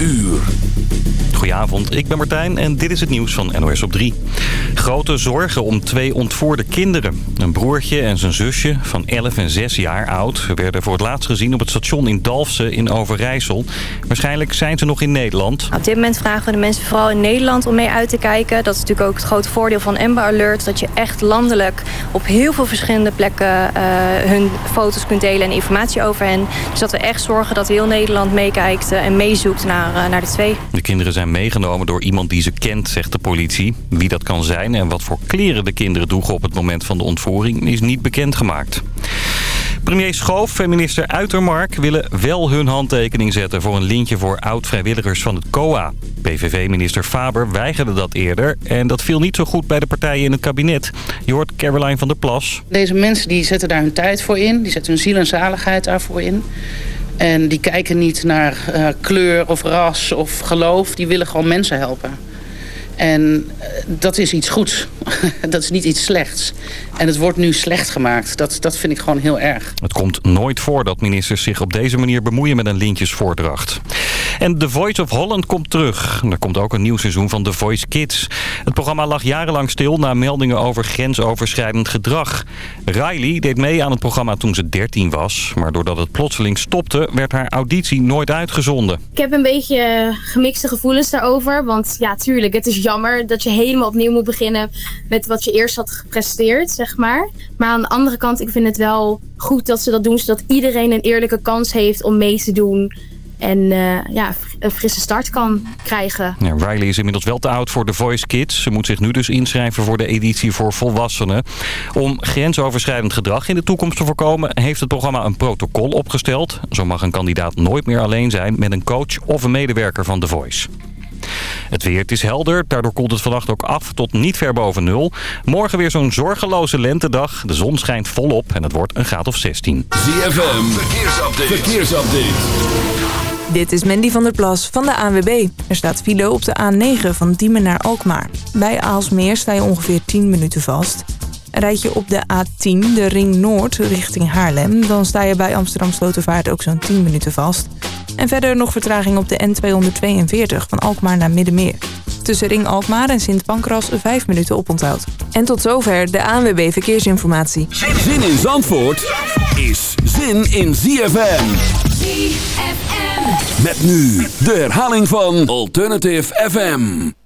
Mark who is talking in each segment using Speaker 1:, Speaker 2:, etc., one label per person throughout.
Speaker 1: uur.
Speaker 2: Goedenavond, ik ben Martijn en dit is het nieuws van NOS op 3. Grote zorgen om twee ontvoerde kinderen. Een broertje en zijn zusje van 11 en 6 jaar oud... werden voor het laatst gezien op het station in Dalfsen in Overijssel. Waarschijnlijk zijn ze nog in Nederland.
Speaker 3: Op dit moment vragen we de mensen vooral in Nederland om mee uit te kijken. Dat is natuurlijk ook het grote voordeel van Amber Alert. Dat je echt landelijk op heel veel verschillende plekken uh, hun foto's kunt delen en informatie over hen. Dus dat we echt zorgen dat heel Nederland meekijkt en meezoekt naar, uh, naar de twee.
Speaker 2: De kinderen zijn meegenomen door iemand die ze kent, zegt de politie. Wie dat kan zijn en wat voor kleren de kinderen droegen op het moment van de ontvoering is niet bekendgemaakt. Premier Schoof en minister Uitermark willen wel hun handtekening zetten... voor een lintje voor oud-vrijwilligers van het COA. PVV-minister Faber weigerde dat eerder... en dat viel niet zo goed bij de partijen in het kabinet. Je hoort Caroline van der Plas.
Speaker 4: Deze mensen die zetten daar hun tijd voor in. Die zetten hun ziel en zaligheid daarvoor in. En die kijken niet naar uh, kleur of ras of geloof. Die willen gewoon mensen helpen. En dat is iets goeds. dat is niet iets slechts. En het wordt nu slecht gemaakt. Dat, dat vind ik gewoon heel erg.
Speaker 2: Het komt nooit voor dat ministers zich op deze manier bemoeien met een lintjesvoordracht. En The Voice of Holland komt terug. Er komt ook een nieuw seizoen van The Voice Kids. Het programma lag jarenlang stil na meldingen over grensoverschrijdend gedrag. Riley deed mee aan het programma toen ze 13 was. Maar doordat het plotseling stopte, werd haar auditie nooit uitgezonden.
Speaker 5: Ik heb een beetje gemixte gevoelens daarover. Want ja, tuurlijk, het is jammer dat je helemaal opnieuw moet beginnen met wat je eerst had gepresteerd, zeg maar. Maar aan de andere kant, ik vind het wel goed dat ze dat doen, zodat iedereen een eerlijke kans heeft om mee te doen. En uh, ja, een frisse start kan krijgen.
Speaker 2: Ja, Riley is inmiddels wel te oud voor The Voice Kids. Ze moet zich nu dus inschrijven voor de editie voor volwassenen. Om grensoverschrijdend gedrag in de toekomst te voorkomen... heeft het programma een protocol opgesteld. Zo mag een kandidaat nooit meer alleen zijn met een coach of een medewerker van The Voice. Het weer, het is helder. Daardoor koelt het vannacht ook af tot niet ver boven nul. Morgen weer zo'n zorgeloze lentedag. De zon schijnt volop en het wordt een graad of 16.
Speaker 1: ZFM, verkeersupdate. verkeersupdate.
Speaker 6: Dit is Mandy van der Plas van de ANWB. Er staat file op de A9 van Diemen naar Alkmaar. Bij Aalsmeer sta je ongeveer 10 minuten vast. Rijd je op de A10, de Ring Noord, richting Haarlem... dan sta je bij Amsterdam Slotervaart ook zo'n 10 minuten vast. En verder nog vertraging op de N242 van Alkmaar naar Middenmeer. Tussen Ring Alkmaar en Sint Pancras 5 minuten oponthoud. En tot zover de ANWB Verkeersinformatie.
Speaker 1: Zin in Zandvoort is zin in ZFM. ZFM. Met nu de herhaling van Alternative FM.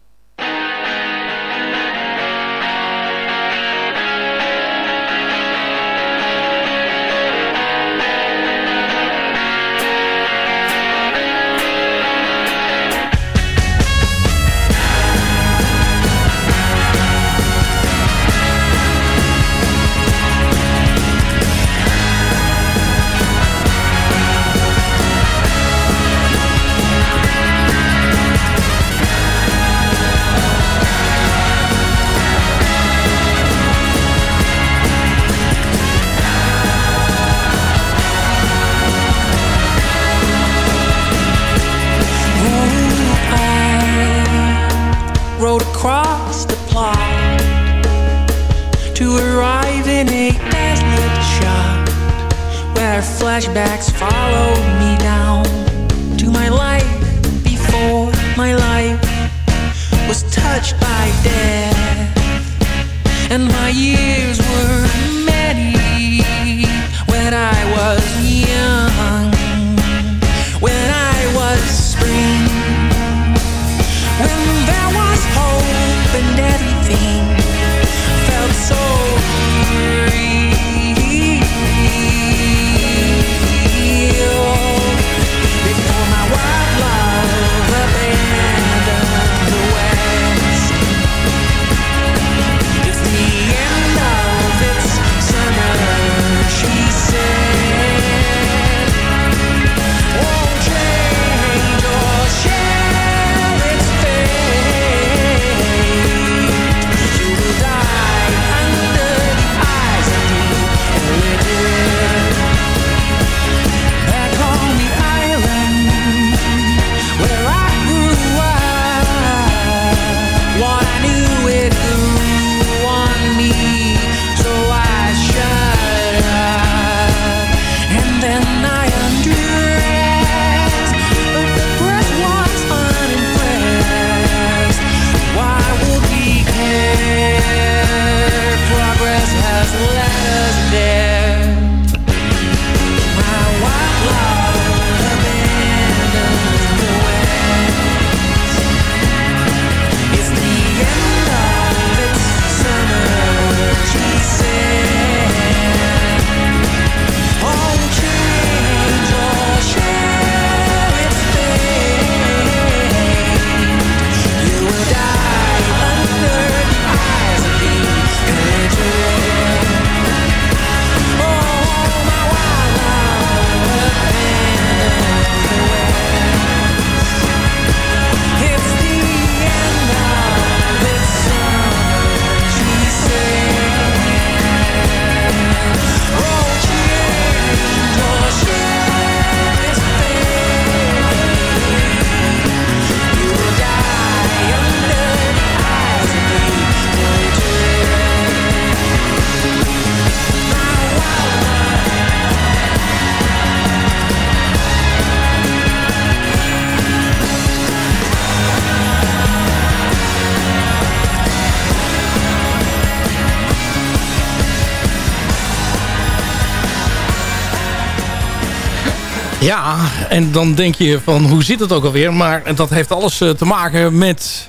Speaker 7: Ja, en dan denk je van hoe zit het ook alweer? Maar dat heeft alles te maken met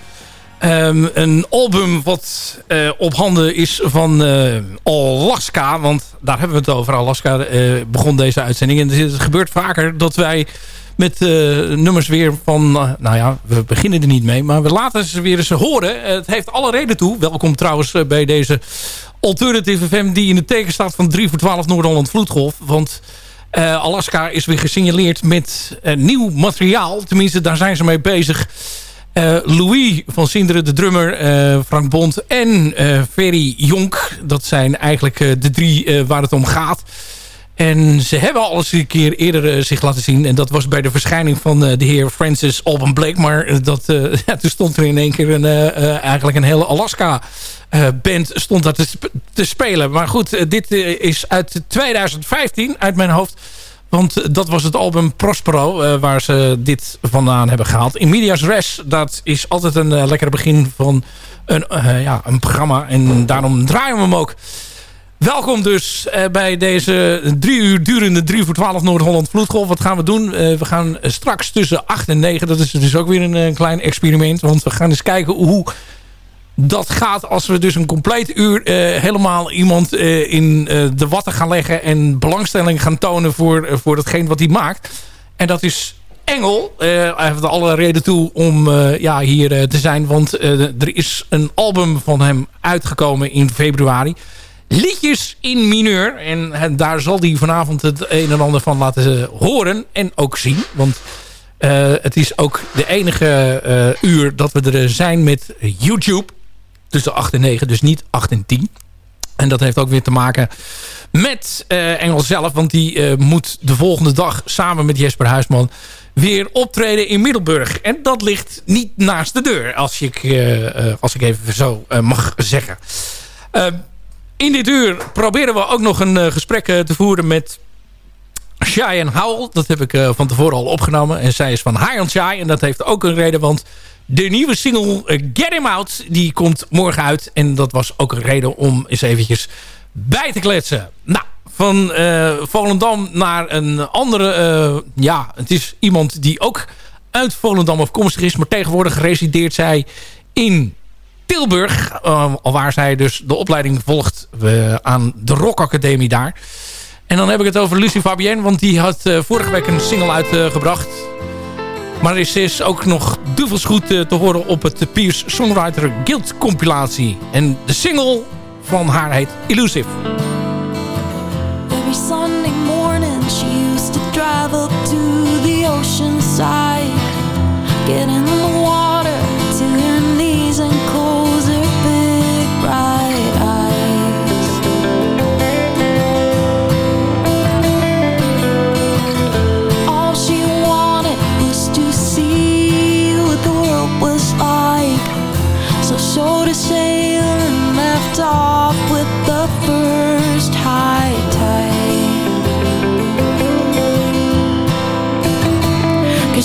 Speaker 7: um, een album wat uh, op handen is van uh, Alaska. Want daar hebben we het over. Alaska begon deze uitzending. En het gebeurt vaker dat wij met nummers weer van... nou ja, we beginnen er niet mee. Maar we laten ze weer eens horen. Het heeft alle reden toe. Welkom trouwens bij deze Alternative FM... die in de teken staat van 3 voor 12 Noord-Holland Vloedgolf. Want... Alaska is weer gesignaleerd met nieuw materiaal. Tenminste, daar zijn ze mee bezig. Uh, Louis van Sinderen, de drummer, Frank Bond en uh, Ferry Jonk. Dat zijn eigenlijk de drie waar het om gaat. En ze hebben al eens een keer eerder zich laten zien. En dat was bij de verschijning van de heer Francis Alban Blake. Maar dat, ja, toen stond er in één keer een, eigenlijk een hele Alaska-band stond daar te, te, spelen. Maar goed, dit is uit 2015 uit mijn hoofd. Want dat was het album Prospero waar ze dit vandaan hebben gehaald. In Medias Res, dat is altijd een uh, lekker begin van een, ja, een programma. En daarom draaien we hem ook. Welkom dus bij deze drie uur durende 3 voor 12 Noord-Holland Vloedgolf. Wat gaan we doen? we gaan straks tussen 8 en 9, dat is dus ook weer een, een klein experiment. Want we gaan eens kijken hoe dat gaat als we dus een compleet uur helemaal iemand in de watten gaan leggen... en belangstelling gaan tonen voor, voor datgene wat hij maakt. En dat is Engel. hij heeft alle reden toe om ja, hier te zijn. Want er is een album van hem uitgekomen in februari. Liedjes in mineur. En daar zal hij vanavond het een en ander van laten horen en ook zien. Want... het is ook de enige uur dat we er zijn met YouTube tussen 8 en 9, dus niet 8 en 10. En dat heeft ook weer te maken met uh, Engel zelf. Want die moet de volgende dag samen met Jesper Huisman weer optreden in Middelburg. En dat ligt niet naast de deur, als ik, als ik even zo mag zeggen. In dit uur proberen we ook nog een gesprek te voeren met Cheyenne Howell. Dat heb ik van tevoren al opgenomen. En zij is van High on Shy. En dat heeft ook een reden, want de nieuwe single eh, Get Him Out, die komt morgen uit. En dat was ook een reden om eens eventjes bij te kletsen. Nou, van Volendam naar een andere... Ja, het is iemand die ook uit Volendam afkomstig is. Maar tegenwoordig resideert zij in Tilburg. Uh, waar zij dus de opleiding volgt aan de Rock Academie daar. En dan heb ik het over Lucie Fabienne. Want die had vorige week een single uitgebracht. Maar er is ook nog duvels goed eh, te horen op het Pierce Songwriter Guild compilatie. En de single van haar heet Illusive. Every Sunday morning she used to drive up to the ocean side. Get in the water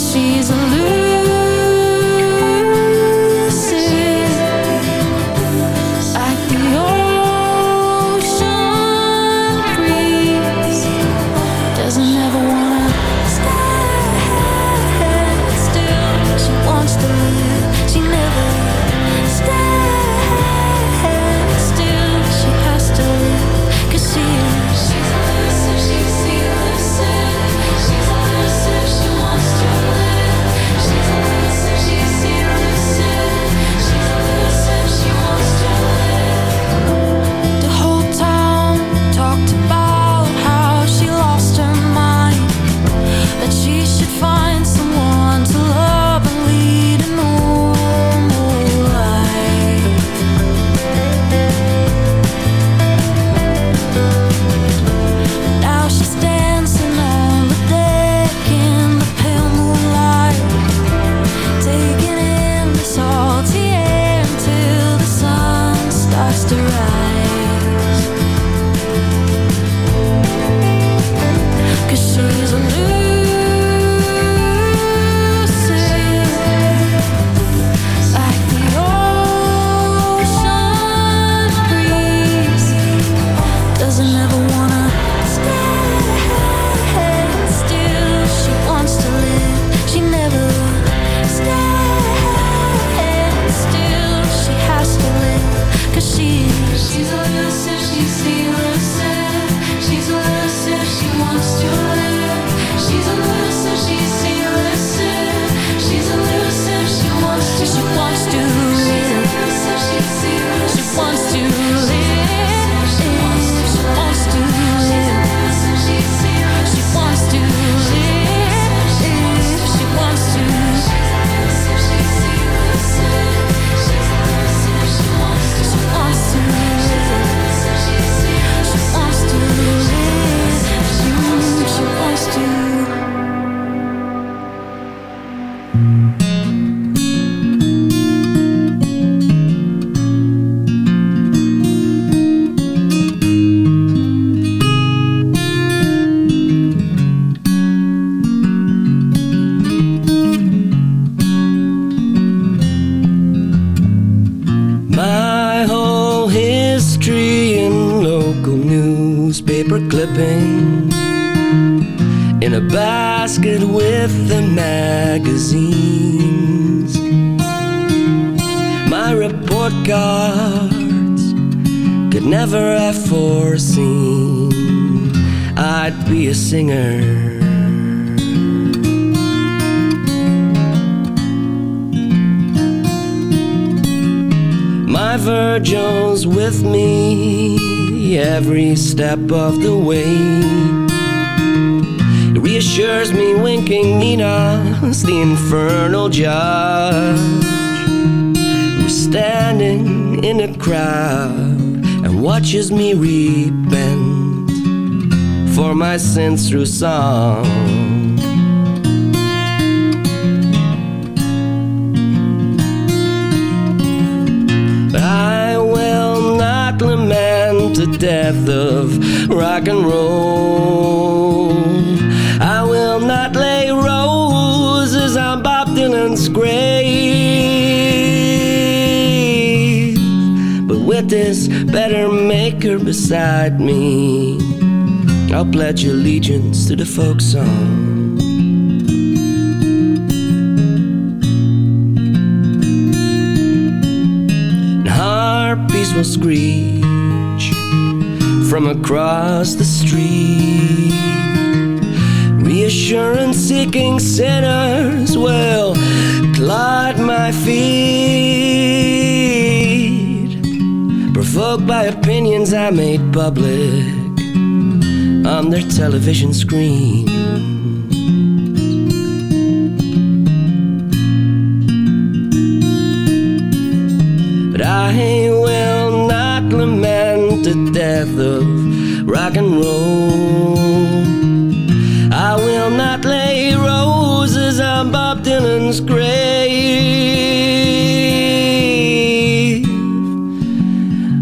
Speaker 7: she's
Speaker 8: of the way. It reassures me winking Nina's the infernal judge who's standing in a crowd and watches me repent for my sins through song. Death of rock and roll. I will not lay roses on Bob Dylan's grave. But with this better maker beside me, I'll pledge allegiance to the folk song. will screech from across the street. Reassurance seeking sinners will clod my feet. Provoked by opinions I made public on their television screen. Rock and roll. I will not lay roses on Bob Dylan's grave.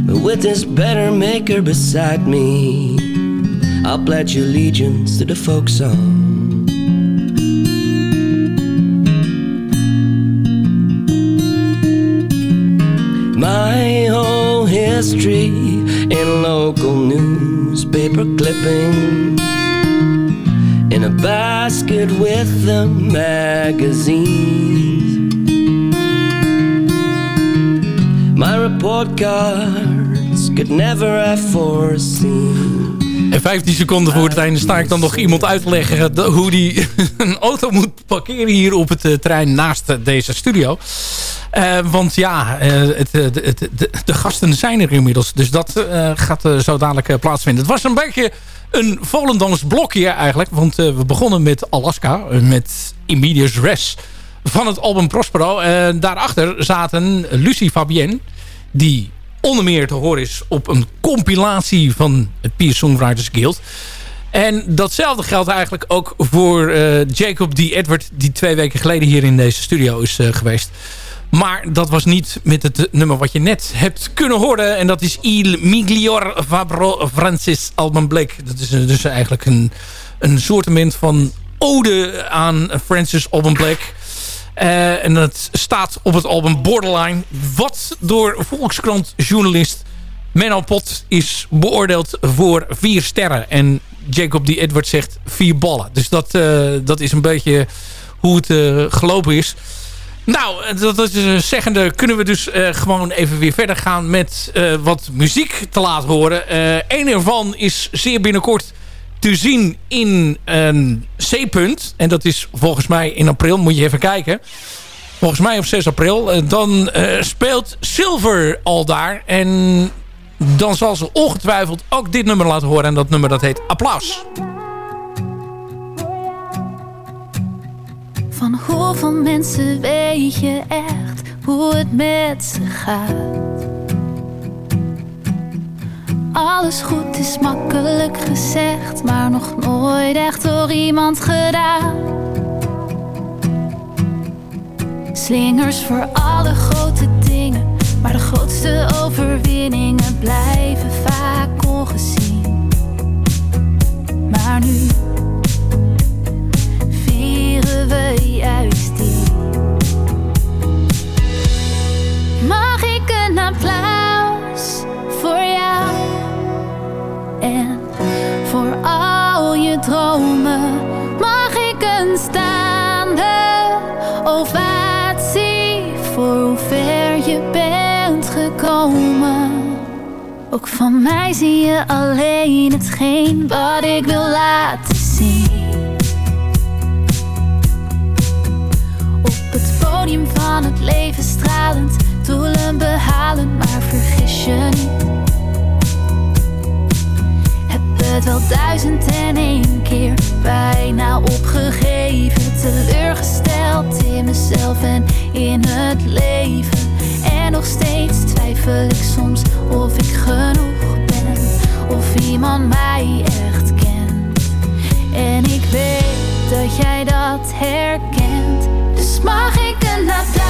Speaker 8: But with this better maker beside me, I'll pledge allegiance to the folk song. My whole history in local newspaper clipping in a basket with the magazines. My report cards could never have foreseen.
Speaker 7: En 15 seconden voor het einde sta ik dan nog iemand uit te leggen... de- hoe die een auto moet parkeren hier op het eh, terrein naast deze studio. Eh, want ja, eh, het, eh, de, gasten zijn er inmiddels. Dus dat gaat zo dadelijk plaatsvinden. Het was een beetje een Volendams blokje eigenlijk. Want we begonnen met Alaska, met Immediate Res van het album Prospero. En daarachter zaten Lucie Fabienne, die onder meer te horen is op een compilatie van het Peer Songwriters Guild. En datzelfde geldt eigenlijk ook voor Jacob D. Edward... die twee weken geleden hier in deze studio is geweest. Maar dat was niet met het nummer wat je net hebt kunnen horen. En dat is Il Miglior Fabro Francis Alban Blake. Dat is dus eigenlijk een, een soortement van ode aan Francis Alban Blake... Eh, en dat staat op het album Borderline. Wat door Volkskrant-journalist Menno Pot is beoordeeld voor vier sterren. En Jacob D. Edward zegt vier ballen. Dus dat, eh, dat is een beetje hoe het eh, gelopen is. Nou, dat, is eh, zeggende kunnen we dus eh, gewoon even weer verder gaan met eh, wat muziek te laten horen. Uh, een ervan is zeer binnenkort te zien in een C-punt. En dat is volgens mij in april, moet je even kijken. Volgens mij op 6 april. dan speelt Silver al daar. En dan zal ze ongetwijfeld ook dit nummer laten horen. En dat nummer dat heet Applaus.
Speaker 9: hoeveel mensen weet je echt hoe het met ze gaat? Alles goed is makkelijk gezegd, maar nog nooit echt door iemand gedaan. Slingers voor alle grote dingen, maar de grootste overwinningen blijven vaak ongezien. Maar nu juist die. Mag ik een applaus voor jou en voor al je dromen? Mag ik een staande ovatie voor hoe ver je bent gekomen? Ook van mij zie je alleen hetgeen wat ik wil laten zien. van het leven stralend, doelen behalen maar vergis je niet. Heb het wel duizend en één keer bijna opgegeven, teleurgesteld in mezelf en in het leven. En nog steeds twijfel ik soms of ik genoeg ben, of iemand mij echt kent. En ik weet dat jij dat herkent. Dus mag ik een applaus?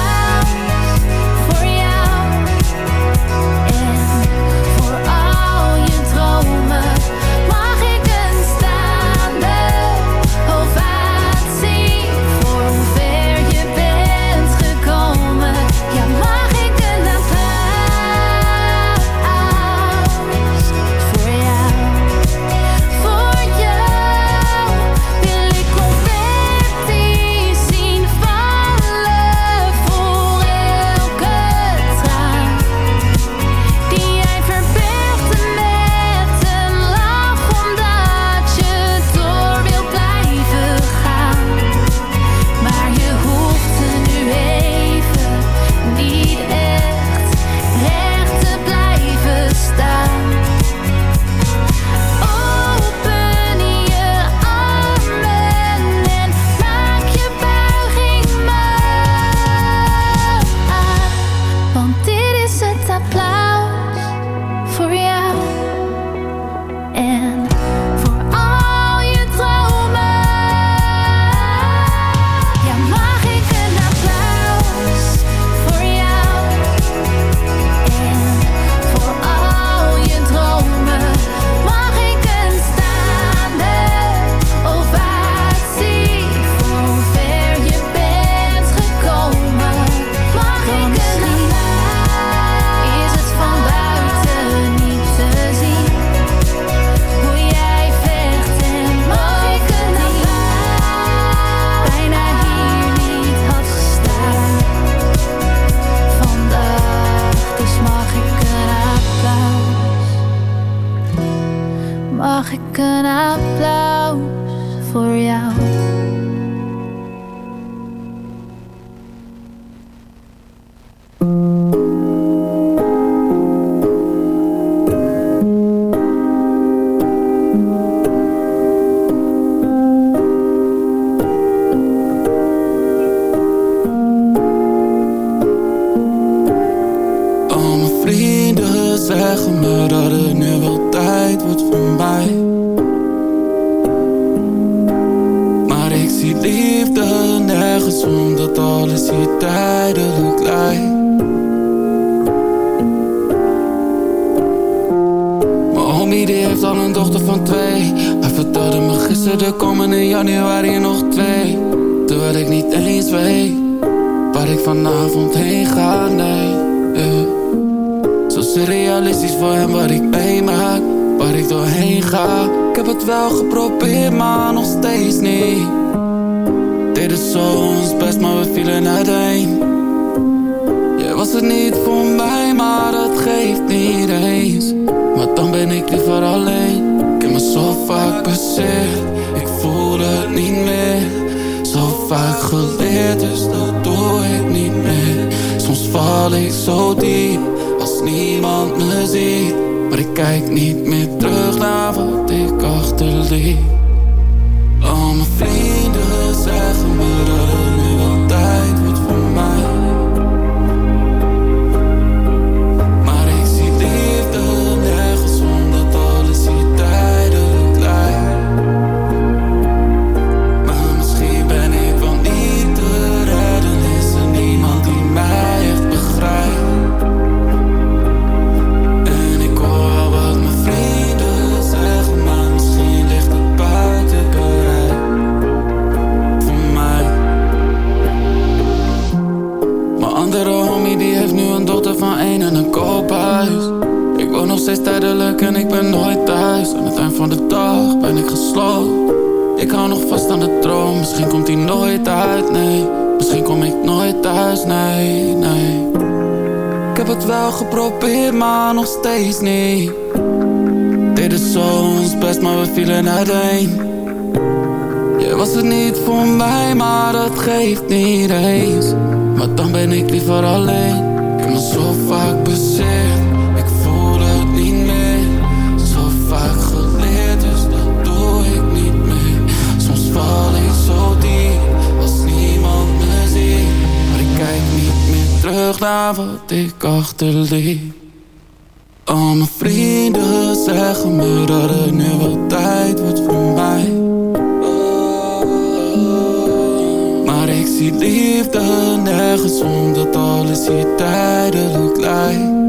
Speaker 10: Andere homie die heeft nu een dochter van één en een koophuis. Ik woon nog steeds tijdelijk en ik ben nooit thuis. Aan het eind van de dag ben ik gesloten. Ik hou nog vast aan de droom, misschien komt die nooit uit, nee. Misschien kom ik nooit thuis, nee, nee. Ik heb het wel geprobeerd, maar nog steeds niet. Deden zo ons best, maar we vielen uiteen. Je was het niet voor mij, maar dat geeft niet eens. Maar dan ben ik liever alleen. Ik heb me zo vaak bezet, ik voel het niet meer. Zo vaak geleerd, dus dat doe ik niet meer. Soms val ik zo diep, als niemand me ziet. Maar ik kijk niet meer terug naar wat ik achterliet. Al mijn vrienden zeggen me dat het nu wel tijd wordt voor mij. Zie liefde nergens omdat alles hier tijdelijk lijkt.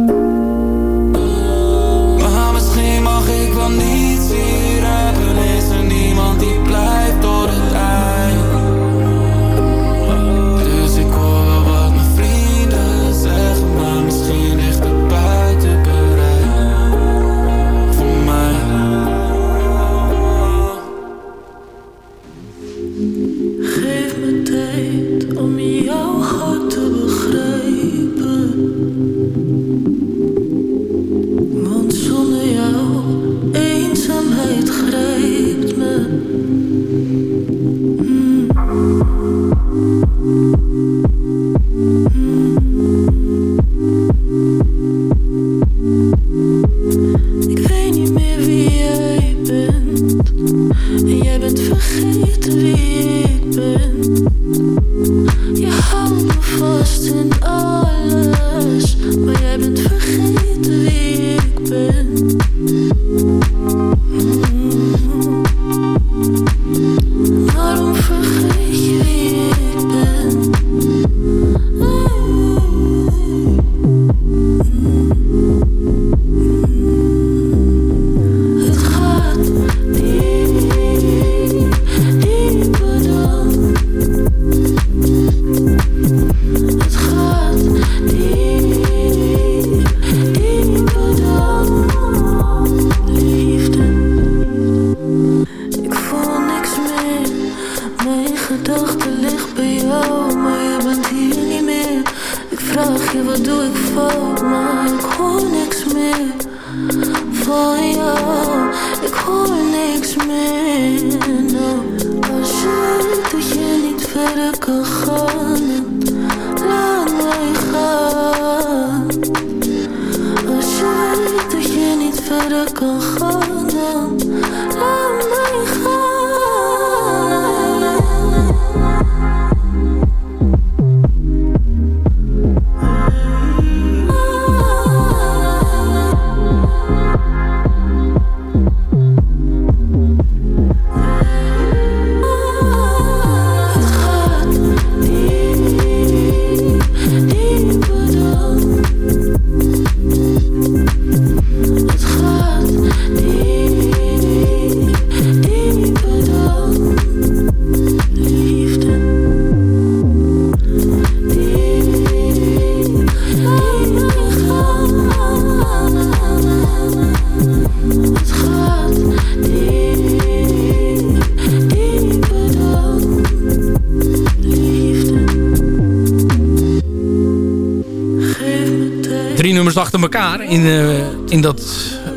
Speaker 7: Nummers achter elkaar in, eh, in dat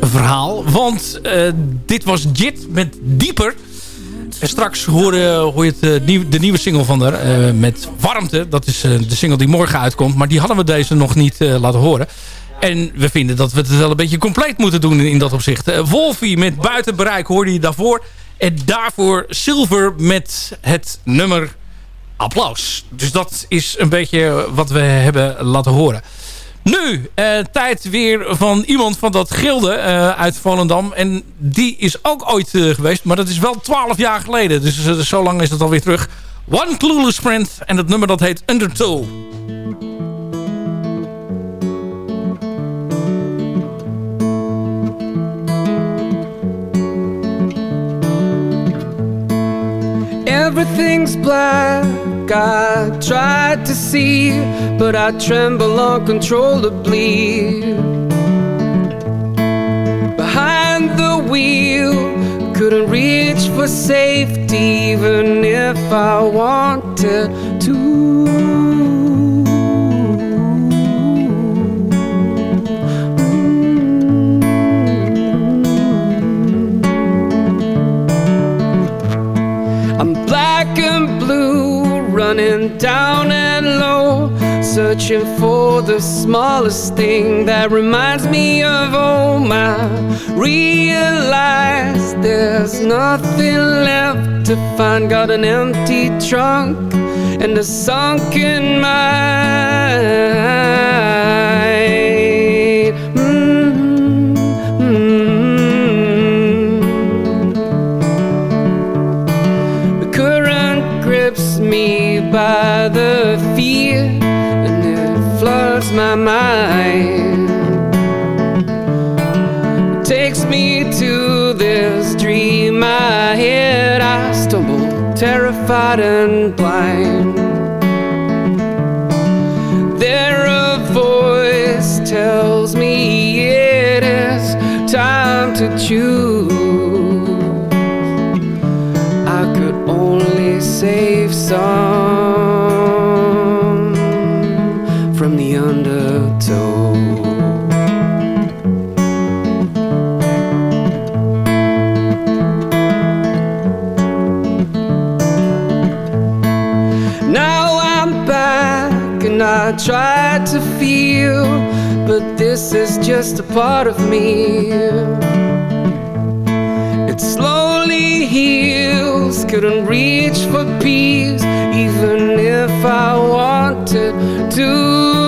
Speaker 7: verhaal. Want eh, dit was Jit met Dieper. En straks hoor, hoor je het, nieuw, de nieuwe single van haar met Warmte. Dat is de single die morgen uitkomt. Maar die hadden we deze nog niet laten horen. En we vinden dat we het wel een beetje compleet moeten doen in, dat opzicht. Wolfie met Buitenbereik hoorde je daarvoor. En daarvoor Silver met het nummer Applaus. Dus dat is een beetje wat we hebben laten horen. Nu, eh, tijd weer van iemand van dat gilde uh, uit Volendam. En die is ook ooit uh, geweest, maar dat is wel 12 jaar geleden. Dus zo lang is dat alweer terug. One Clueless Friend en het nummer dat heet Undertow.
Speaker 11: Everything's black I tried to see, but I tremble uncontrollably. Behind the wheel, couldn't reach for safety, even if I wanted to. Mm. I'm black and blue running down and low, searching for the smallest thing that reminds me of oh, home. I realize there's nothing left to find. Got an empty trunk and a sunken mind. My mind. Takes me to this dream I had. I stumble, terrified and blind. There a voice tells me it is time to choose. I could only save some this is just a part of me. It slowly heals, couldn't reach for peace, even if I wanted to.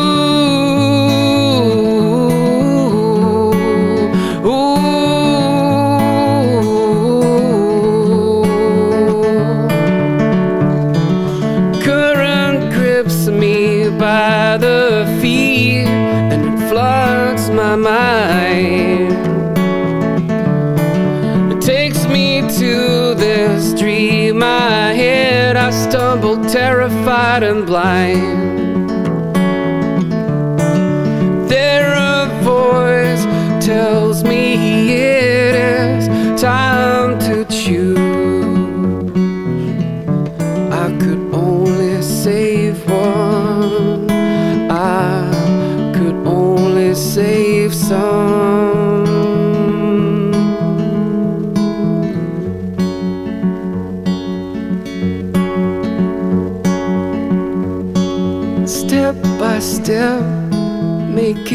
Speaker 11: And blind.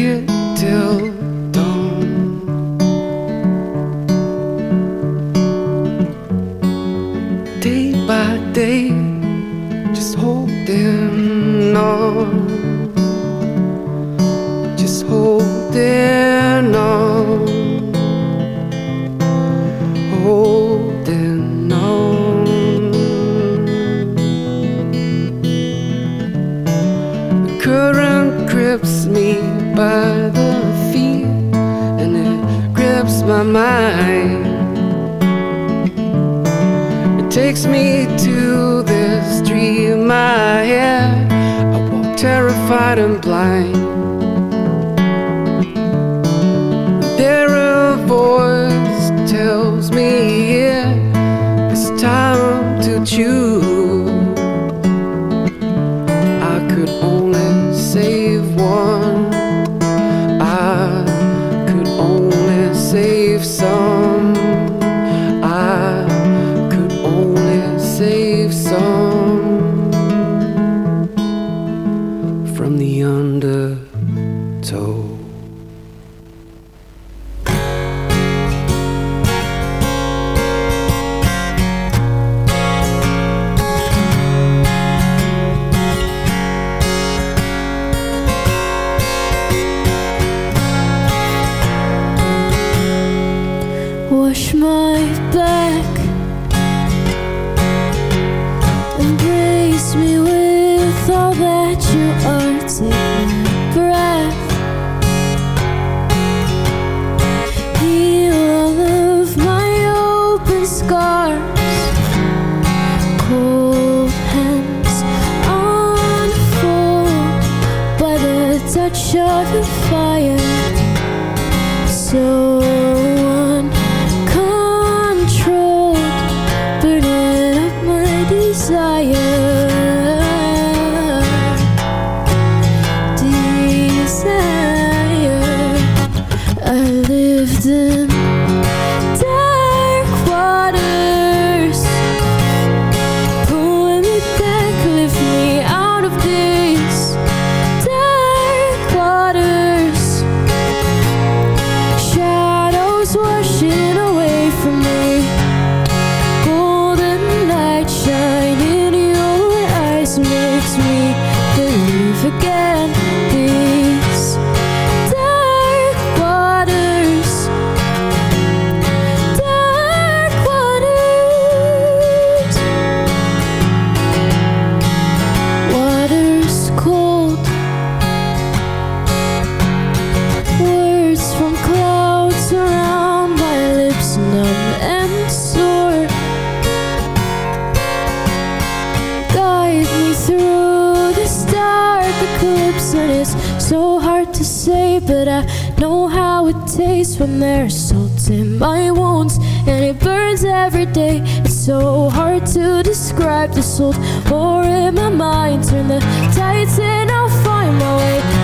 Speaker 11: Make
Speaker 10: so hard to say, but I know how it tastes when there's salt in my wounds, and it burns every day. It's so hard to describe the salt more in my mind. Turn the tides, and I'll find my way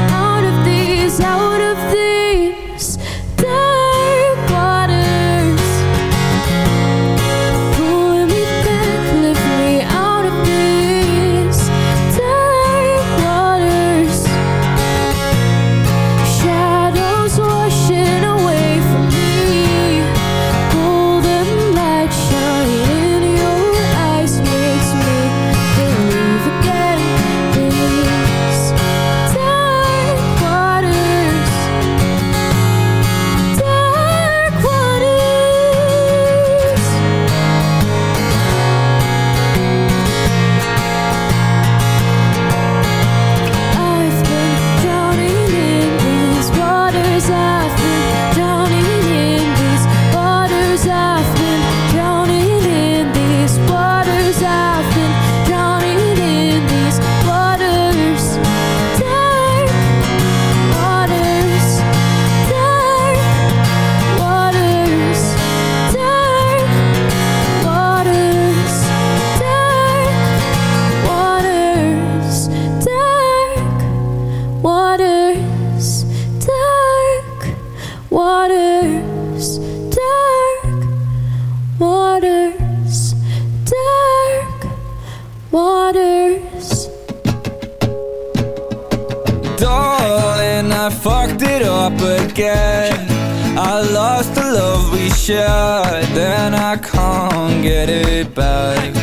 Speaker 12: the love we shared, then I can't get it back.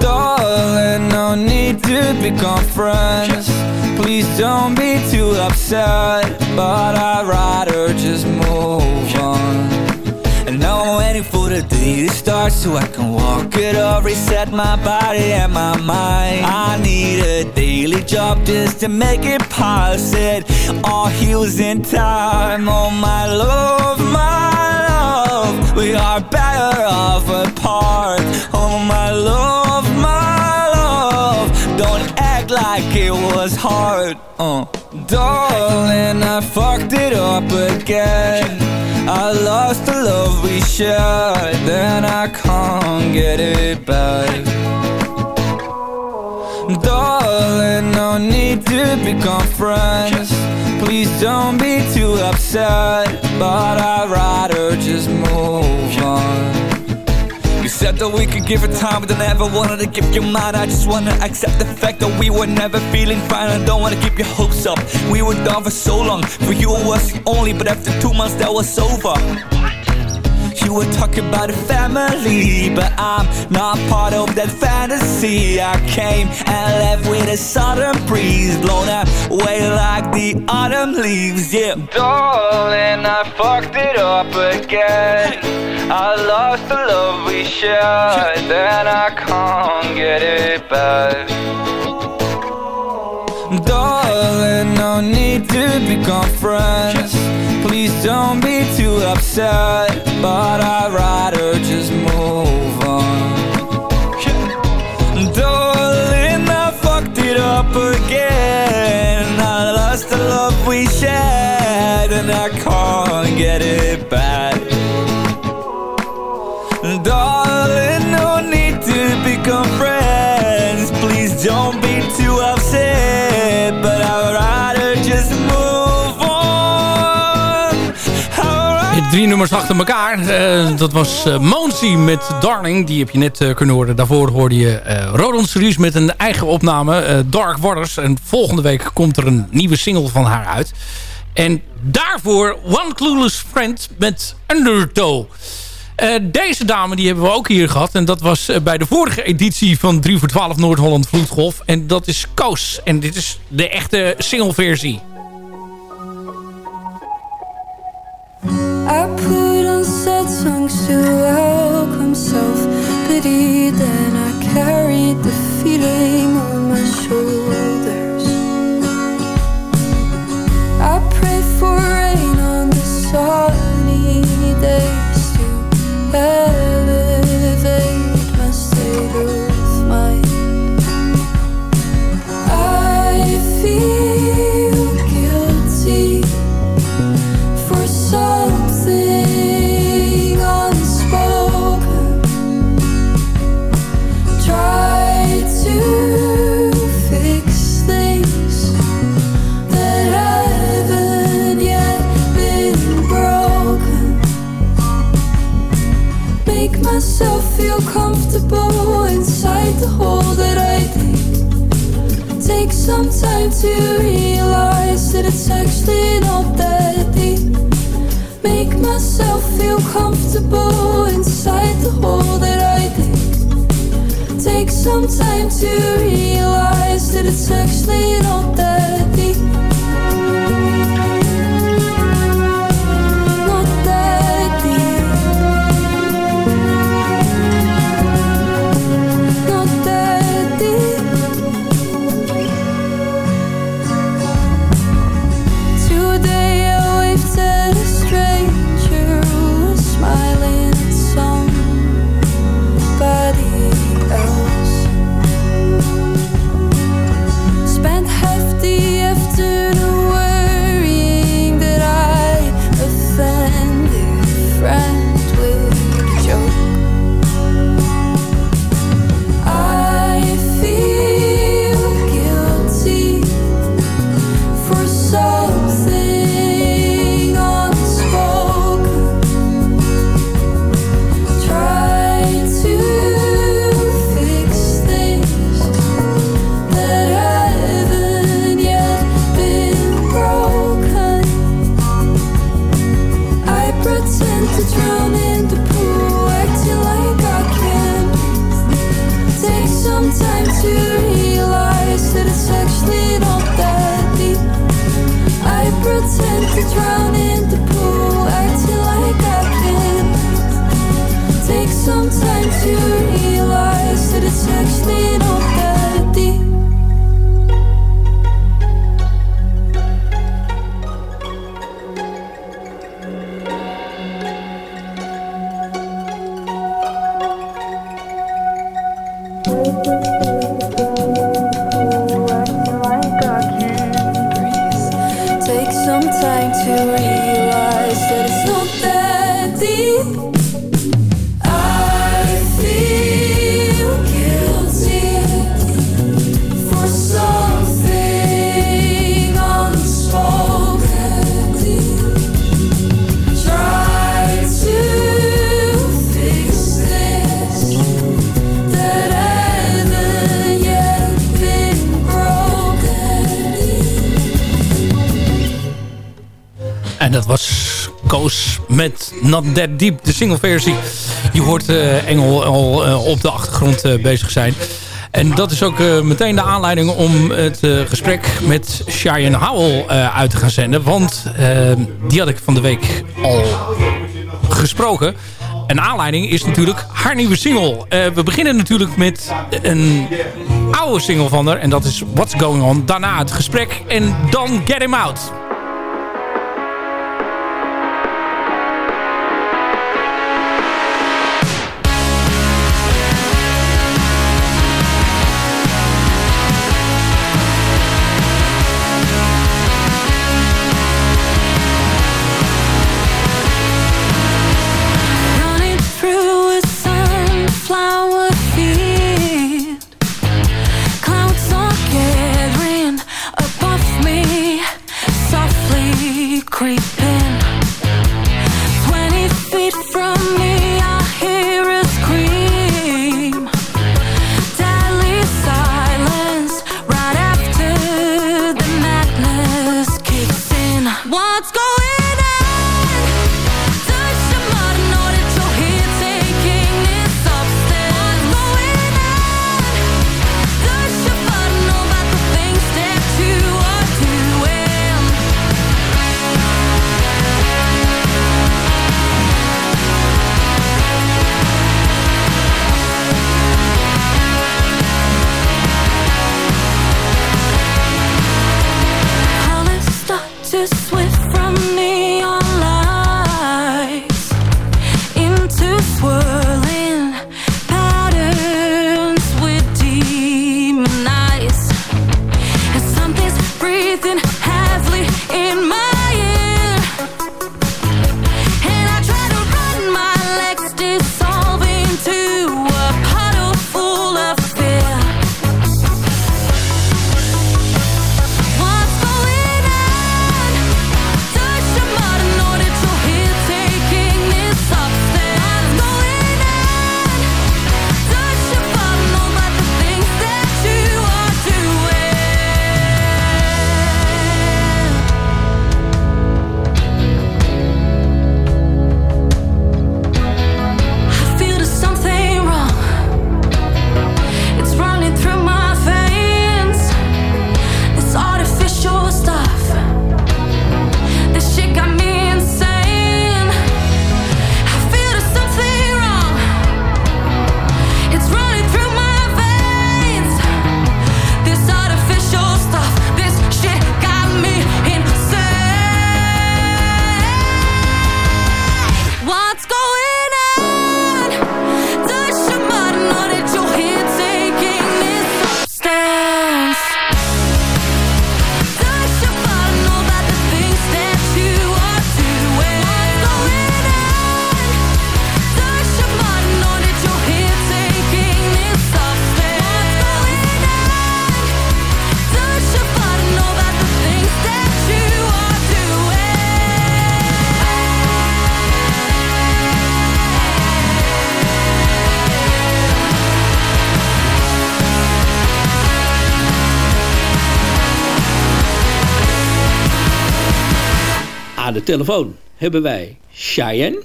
Speaker 12: Darling, no need to become friends. Please don't be too upset, but I'd rather just move on. Now I'm waiting for the day to start so I can walk it up, reset my body and my mind. I need a daily job just to make it past it. All heals in time. Oh my love, my love, we are better off apart. Oh my love, like it was hard. Uh. Darling, I fucked it up again. I lost the love we shared, then I can't get it back. Darling, no need to become friends. Please don't be too upset, but I'd rather just move on. You said that we could give it time, but I never wanted to give you mine. I just wanna accept the fact that we were never feeling fine. I don't wanna keep your hopes up. We were down for so long. For you, it was the only, but after two months, that was over. You were talking about a family, but I'm not part of that fantasy. I came and left with a southern breeze, blown away like the autumn leaves. Yeah, darling, I fucked it up again. I lost the love we shared, and I can't get it back. Darling, no need to become friends. Please don't be too upset, but I'd rather just move on. Darling, I fucked it up again. I lost the love we shared, and I can't get it back.
Speaker 7: Drie nummers achter elkaar. Eh, dat was uh, met Darling. Die heb je net uh, kunnen horen. Daarvoor hoorde je uh, Rodon Series met een eigen opname. Dark Waters. En volgende week komt er een nieuwe single van haar uit. En daarvoor One Clueless Friend met Undertow. Deze dame die hebben we ook hier gehad. En dat was bij de vorige editie van 3 voor 12 Noord-Holland Vloedgolf. En dat is Koos. En dit is de echte singleversie.
Speaker 13: Songs to welcome self-pity Then I carried the feeling on my shoulders. I pray for rain on the sunny days To inside the hole that I dig. Take some time to realize that it's actually not that deep. Make myself feel comfortable inside the hole that I dig. Take some time to realize that it's actually
Speaker 10: dat was Koos met Not That Deep, de singleversie. Je hoort eh, Engel al eh, op de achtergrond eh, bezig zijn. En dat is ook meteen de aanleiding om het gesprek met Cheyenne Howell uit te gaan zenden. Want die had ik van de week al gesproken. En aanleiding is natuurlijk haar nieuwe single. We beginnen natuurlijk met een oude single van haar. En dat is What's Going On. Daarna het gesprek en dan Get Him Out.
Speaker 7: Telefoon hebben wij Cheyenne.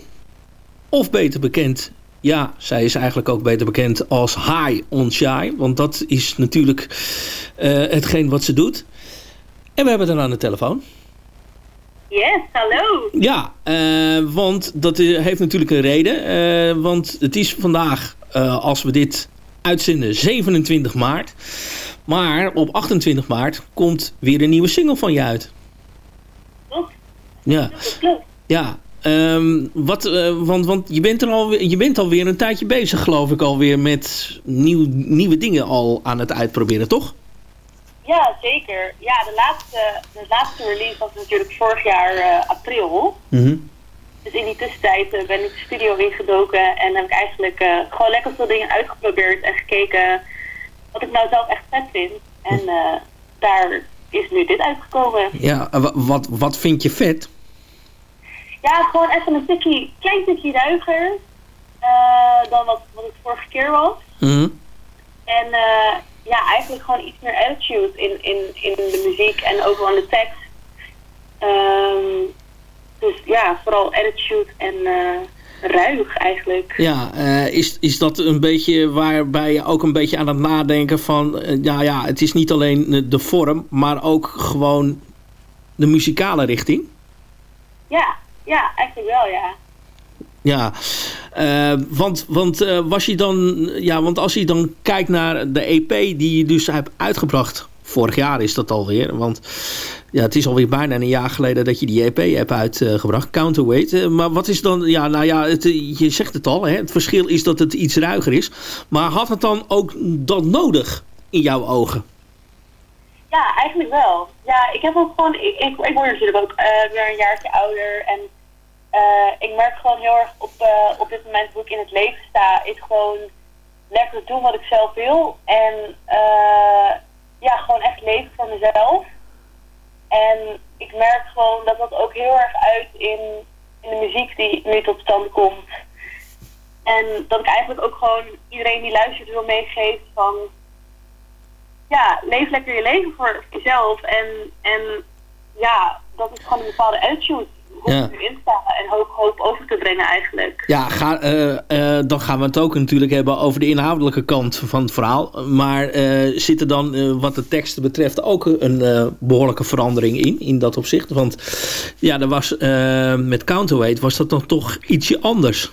Speaker 7: Of beter bekend, ja, zij is eigenlijk ook beter bekend als High on Shy. Want dat is natuurlijk eh, hetgeen wat ze doet. En we hebben haar aan de telefoon.
Speaker 14: Yes, hallo.
Speaker 7: Ja, eh, want dat eh, heeft natuurlijk een reden. want het is vandaag, als we dit uitzenden, 27 maart. Maar op 28 maart komt weer een nieuwe single van je uit. Ja. Ja, ehm, wat, eh, want, want je, bent er al, je bent alweer een tijdje bezig, geloof ik, alweer met nieuw, nieuwe dingen al aan het uitproberen, toch?
Speaker 14: Ja, zeker. Ja, de laatste, de laatste release was natuurlijk vorig jaar eh, april. Dus in die tussentijd eh, ben ik de studio ingedoken en heb ik eigenlijk gewoon lekker veel dingen uitgeprobeerd en gekeken wat ik nou zelf echt vet vind. En daar is nu dit uitgekomen.
Speaker 7: Ja, wat, wat vind je vet?
Speaker 14: Ja, gewoon even een stukje, klein stukje ruiger eh, dan wat, wat het vorige keer was.
Speaker 7: Mhm.
Speaker 14: En eh, ja, eigenlijk gewoon iets meer attitude in, in, in de muziek en ook wel in de tekst. Ehm, dus ja, vooral attitude en uh, ruig eigenlijk.
Speaker 7: Ja, uh, is, is dat een beetje waarbij je ook een beetje aan het nadenken van... Uh, ja, ja, het is niet alleen de vorm, maar ook gewoon de muzikale richting?
Speaker 14: Ja, ja, eigenlijk wel, ja.
Speaker 7: Ja, uh, want, want was je dan, ja, want als je dan kijkt naar de EP die je dus hebt uitgebracht, vorig jaar is dat alweer, want ja, het is alweer bijna een jaar geleden dat je die EP hebt uitgebracht, Counterweight. Uh, maar wat is dan, ja, nou ja, het, je zegt het al, hè, het verschil is dat het iets ruiger is, maar had het dan ook dat nodig in jouw ogen?
Speaker 14: Ja, eigenlijk wel. Ja, ik heb ook gewoon, ik, ik, word natuurlijk ook weer een jaartje ouder en ik merk gewoon heel erg op, op dit moment hoe ik in het leven sta, is gewoon lekker doen wat ik zelf wil. En ja, gewoon echt leven voor mezelf. En ik merk gewoon dat dat ook heel erg uit in, in de muziek die nu tot stand komt. En dat ik eigenlijk ook gewoon iedereen die luistert wil meegeven van... Ja, leef lekker je leven voor jezelf. En, en ja, dat is gewoon een bepaalde attitude ja. instaan en hoop, hoop over te brengen eigenlijk.
Speaker 7: Ja, ga, uh, uh, dan gaan we het ook natuurlijk hebben over de inhoudelijke kant van het verhaal. Maar uh, zit er dan wat de teksten betreft ook een behoorlijke verandering in, in dat opzicht? Want ja, er was, met Counterweight was dat dan toch ietsje anders.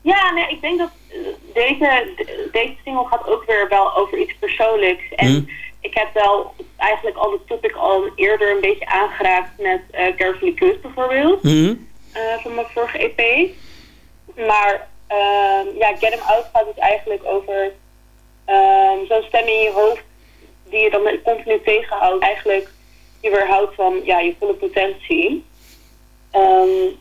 Speaker 14: Ja, nee, ik denk dat deze, deze single gaat ook weer wel over iets persoonlijks. En mm ik heb wel eigenlijk al de topic al eerder een beetje aangeraakt met uh, Carefully bijvoorbeeld. Mm uh, van mijn vorige EP. Maar uh, ja, Get Him Out gaat dus eigenlijk over ehm, zo'n stem in je hoofd die je dan continu tegenhoudt. Eigenlijk je weerhoudt van ja, je volle potentie. Um,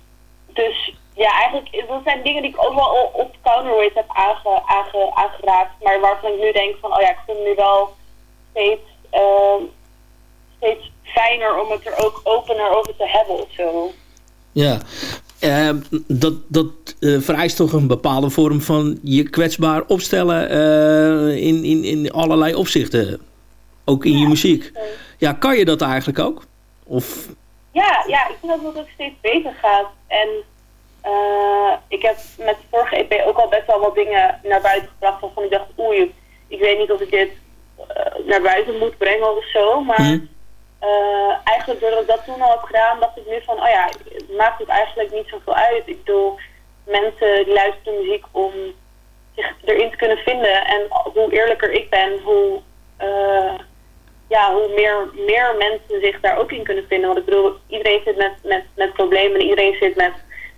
Speaker 14: dus ja, eigenlijk dat zijn dingen die ik ook wel op Counterweight heb aange, aange, aangeraakt. Maar waarvan ik nu denk van oh ja, ik vind nu wel steeds, uh, steeds fijner om het er ook opener over te hebben of zo.
Speaker 7: Ja, uh, dat, dat uh, vereist toch een bepaalde vorm van je kwetsbaar opstellen uh, in, in, in allerlei opzichten. Ook in ja, je muziek. Ja, kan je dat eigenlijk ook? Of...
Speaker 14: Ja, ja, ik vind dat het ook steeds beter gaat. En ik heb met de vorige EP ook al best wel wat dingen naar buiten gebracht waarvan ik dacht, oei, ik weet niet of ik dit naar buiten moet brengen of zo. Maar mm. uh, eigenlijk doordat ik dat toen al heb gedaan, dacht ik nu van, oh ja, het maakt het eigenlijk niet zoveel uit. Ik bedoel, mensen die luisteren muziek om zich erin te kunnen vinden. En hoe eerlijker ik ben, hoe, uh, ja, hoe meer, meer mensen zich daar ook in kunnen vinden. Want ik bedoel, iedereen zit met, met, met problemen en iedereen zit met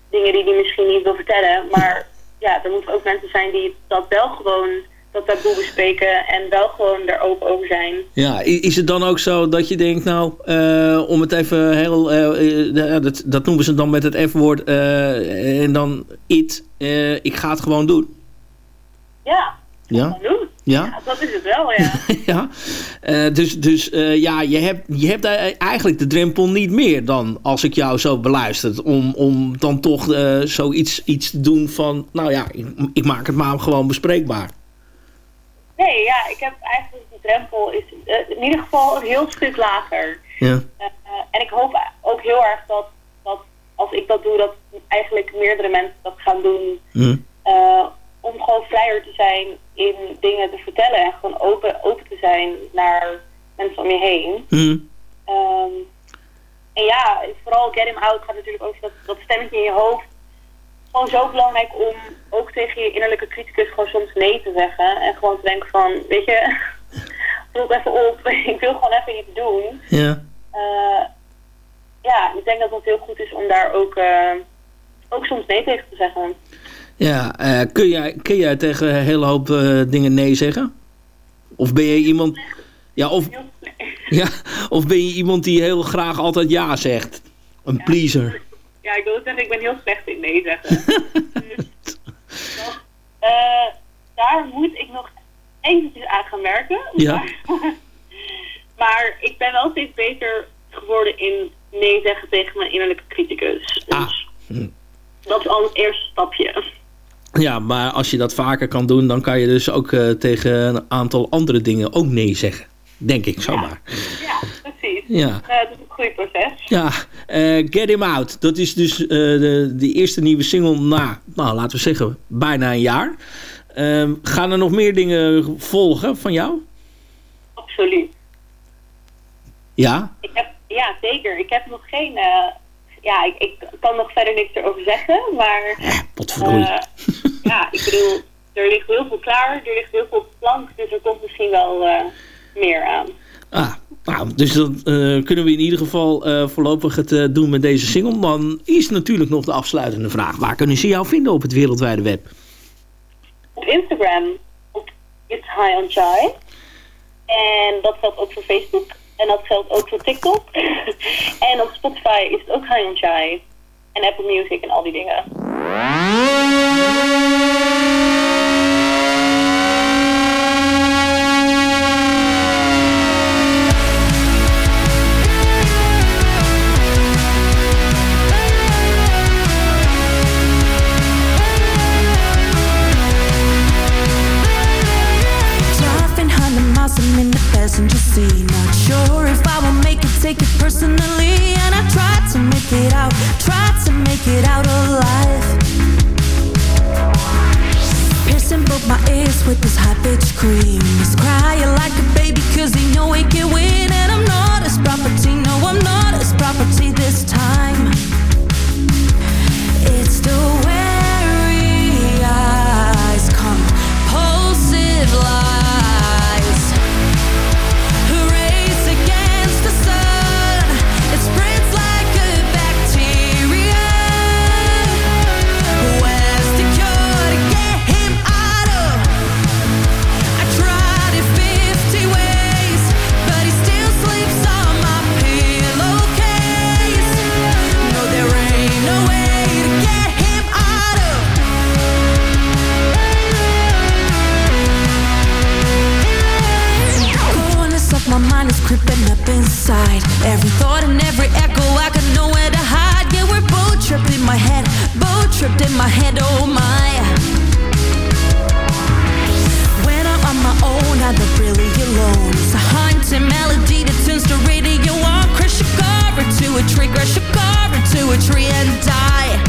Speaker 14: dingen die hij misschien niet wil vertellen. Maar ja, er moeten ook mensen zijn die dat wel gewoon dat taboe bespreken en wel gewoon er open over zijn.
Speaker 7: Ja, is het dan ook zo dat je denkt, nou, uh, om het even heel, uh, dat, dat noemen ze dan met het F-woord, en dan it, ik ga het gewoon doen?
Speaker 14: Ja,
Speaker 7: ja?
Speaker 14: doen.
Speaker 7: Ja?
Speaker 14: ja? dat is het wel, ja.
Speaker 7: ja. Uh, dus dus uh, ja, je hebt, je hebt eigenlijk de drempel niet meer dan als ik jou zo beluister. Om, om dan toch uh, zoiets iets te doen van, nou ja, ik, ik maak het maar gewoon bespreekbaar.
Speaker 14: Nee, ja, ik heb eigenlijk de drempel is uh, in ieder geval een heel stuk lager.
Speaker 7: Ja.
Speaker 14: Uh, en ik hoop ook heel erg dat, dat als ik dat doe, dat eigenlijk meerdere mensen dat gaan doen.
Speaker 7: Mm.
Speaker 14: Uh, om gewoon vrijer te zijn in dingen te vertellen en gewoon open, open te zijn naar mensen om je heen.
Speaker 7: Mm.
Speaker 14: Um, en ja, vooral Get Him Out gaat natuurlijk over dat, dat stemmetje in je hoofd gewoon zo belangrijk om ook tegen je innerlijke criticus gewoon soms nee te zeggen. En gewoon te denken van, weet je, roep even op, ik wil gewoon even iets doen.
Speaker 7: Ja.
Speaker 14: Uh, ja, ik denk dat het heel goed is om daar ook, uh, ook soms nee tegen te zeggen.
Speaker 7: Ja, uh, kun, jij, kun jij tegen een hele hoop dingen nee zeggen? Of ben je iemand... Ja, of, ja, of ben je iemand die heel graag altijd ja zegt? Een pleaser.
Speaker 14: Ja, ik wil zeggen, ik ben heel slecht in nee zeggen. dus, uh, daar moet ik nog eventjes aan gaan werken.
Speaker 7: Ja.
Speaker 14: maar ik ben wel steeds beter geworden in nee zeggen tegen mijn innerlijke criticus. Dus
Speaker 7: ah. Hm.
Speaker 14: dat is al het eerste stapje.
Speaker 7: Ja, maar als je dat vaker kan doen, dan kan je dus ook uh, tegen een aantal andere dingen ook nee zeggen. Denk ik zomaar.
Speaker 14: Ja. Precies.
Speaker 15: Ja.
Speaker 14: Nou, het is een groeiproces.
Speaker 15: Ja, eh, Get Him Out. Dat is dus eh, de, de eerste nieuwe single na, nou, laten we zeggen, bijna een jaar. Ehm, gaan er nog meer dingen volgen van jou?
Speaker 14: Absoluut.
Speaker 15: Ja?
Speaker 14: Ik heb, ja, zeker. Ik heb nog geen... eh, ja, ik, ik kan nog verder niks erover zeggen, maar...
Speaker 15: Potverdorie.
Speaker 14: eh, ja, ik bedoel, er ligt heel veel klaar, er ligt heel veel op de plank, dus er komt misschien wel eh, meer aan.
Speaker 15: Ah, nou, dus dan eh, kunnen we in ieder geval eh, voorlopig het eh, doen met deze single. Dan is natuurlijk nog de afsluitende vraag. Waar kunnen ze jou vinden op het wereldwijde web?
Speaker 14: Op Instagram, op It's High on Chai. En dat geldt ook voor Facebook. En dat geldt ook voor TikTok. en op Spotify is het ook High on Chai. En Apple Music en al die dingen.
Speaker 10: Passenger seat. Not sure if I will make it, take it personally. And I tried to make it out, tried to make it out alive. Piercing both my ears with this high bitch cream He's crying like a baby, cause he know he can win. And I'm not his property, no, I'm not his property this time. It's the weary eyes, compulsive lies. Creeping up inside. Every thought and every echo, I got nowhere to hide. Yeah, we're both trapped in my head, both trapped in my head. Oh my. When I'm on my own, I don't really alone. It's a haunting melody that turns the radio on. Crash your car into a tree, crash your car into a tree and die.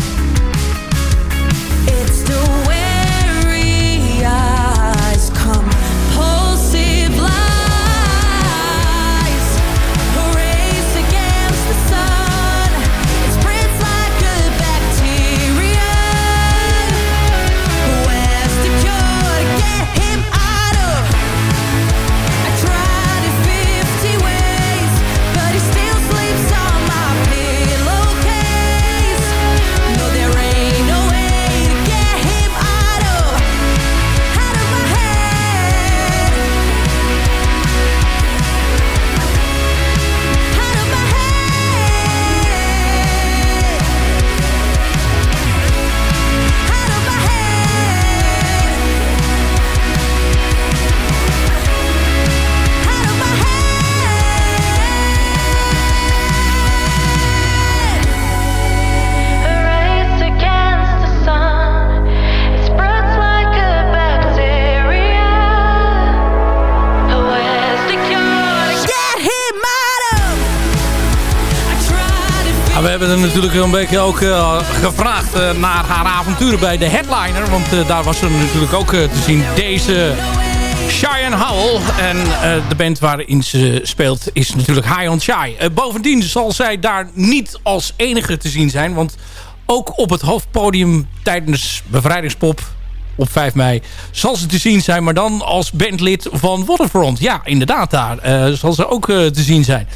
Speaker 7: Een beetje ook eh, gevraagd eh, naar haar avonturen bij de headliner. Want eh, daar was ze natuurlijk ook te zien. Deze Cheyenne Howell. En de band waarin ze speelt is natuurlijk High on Shy. Bovendien zal zij daar niet als enige te zien zijn. Want ook op het hoofdpodium tijdens Bevrijdingspop op 5 mei zal ze te zien zijn. Maar dan als bandlid van Waterfront. Ja, inderdaad daar eh, zal ze ook eh, te zien zijn.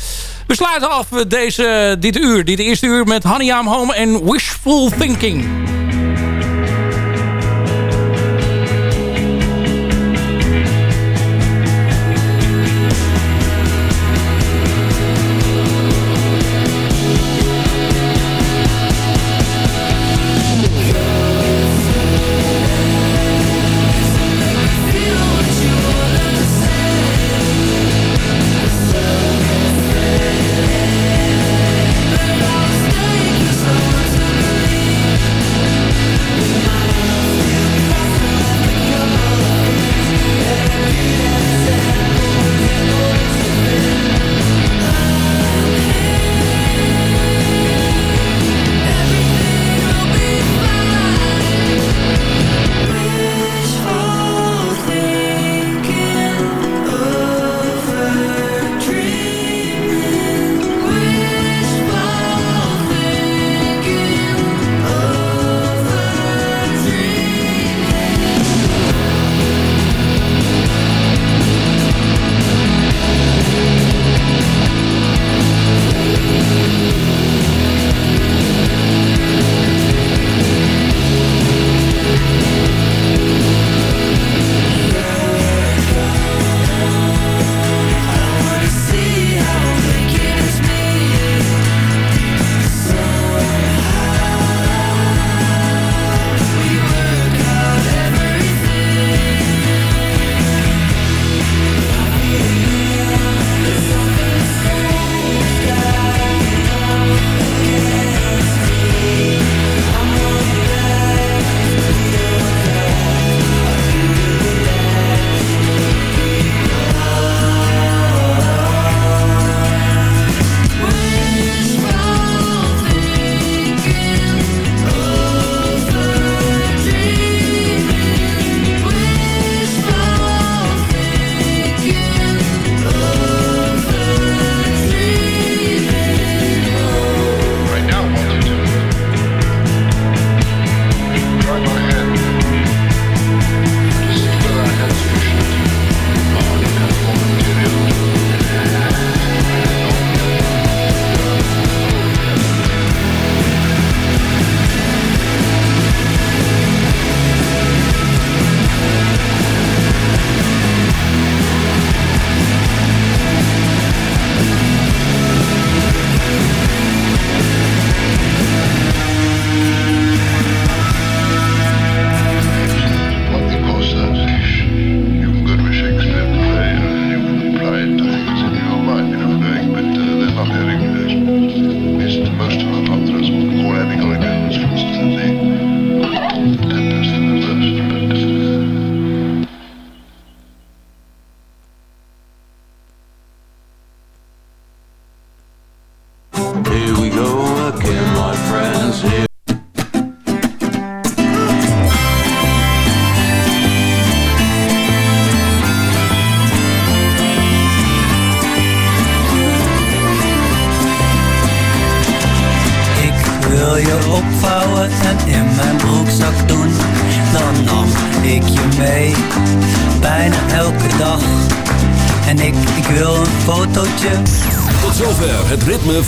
Speaker 7: We sluiten af deze, dit uur, dit eerste uur met Honey I'm Home en Wishful Thinking.